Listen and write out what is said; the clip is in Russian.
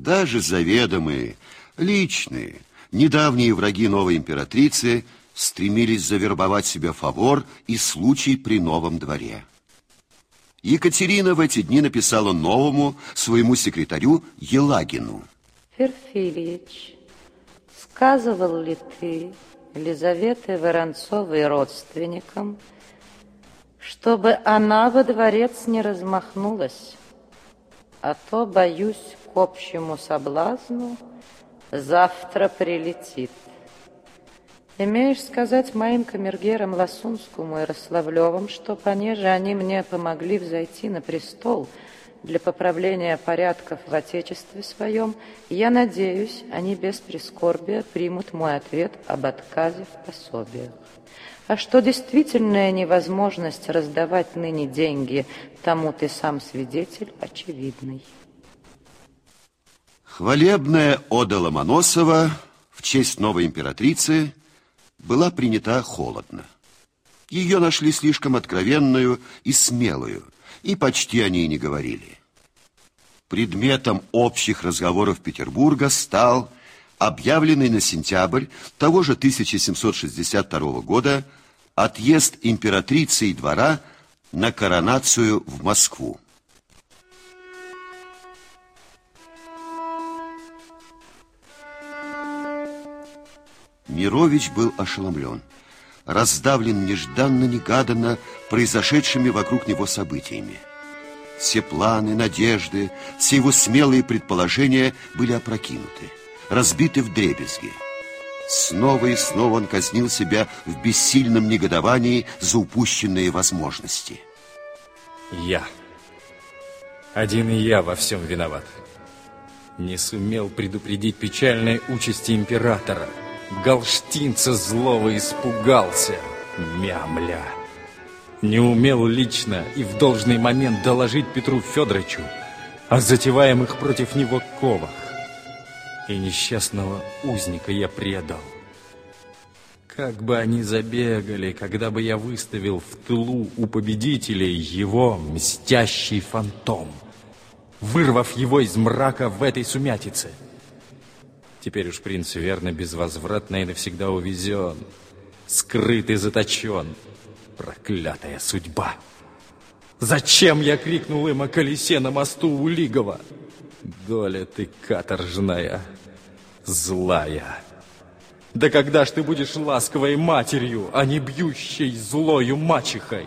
Даже заведомые, личные, недавние враги новой императрицы стремились завербовать себе фавор и случай при новом дворе. Екатерина в эти дни написала новому своему секретарю Елагину. Перфильевич, сказывал ли ты Елизаветы Воронцовой родственникам, чтобы она во дворец не размахнулась, а то, боюсь, к общему соблазну завтра прилетит. Имеешь сказать моим камергерам Ласунскому и Рославлевым, что, понеже они мне помогли взойти на престол для поправления порядков в Отечестве своем, я надеюсь, они без прискорбия примут мой ответ об отказе в пособиях. А что действительная невозможность раздавать ныне деньги, тому ты сам свидетель очевидный. Хвалебная ода Ломоносова в честь новой императрицы была принята холодно. Ее нашли слишком откровенную и смелую, и почти о ней не говорили. Предметом общих разговоров Петербурга стал объявленный на сентябрь того же 1762 года отъезд императрицы и двора на коронацию в Москву. Мирович был ошеломлен, раздавлен нежданно-негаданно произошедшими вокруг него событиями. Все планы, надежды, все его смелые предположения были опрокинуты, разбиты в дребезги. Снова и снова он казнил себя в бессильном негодовании за упущенные возможности. Я. Один я во всем виноват. Не сумел предупредить печальной участи императора – Галштинца злого испугался, мямля. Не умел лично и в должный момент доложить Петру Федоровичу о затеваемых против него ковах. И несчастного узника я предал. Как бы они забегали, когда бы я выставил в тылу у победителей его мстящий фантом, вырвав его из мрака в этой сумятице — Теперь уж принц верно безвозвратно и навсегда увезен, скрыт и заточен. Проклятая судьба! Зачем я крикнул им о колесе на мосту у Лигова? Доля ты каторжная, злая. Да когда ж ты будешь ласковой матерью, а не бьющей злою мачехой?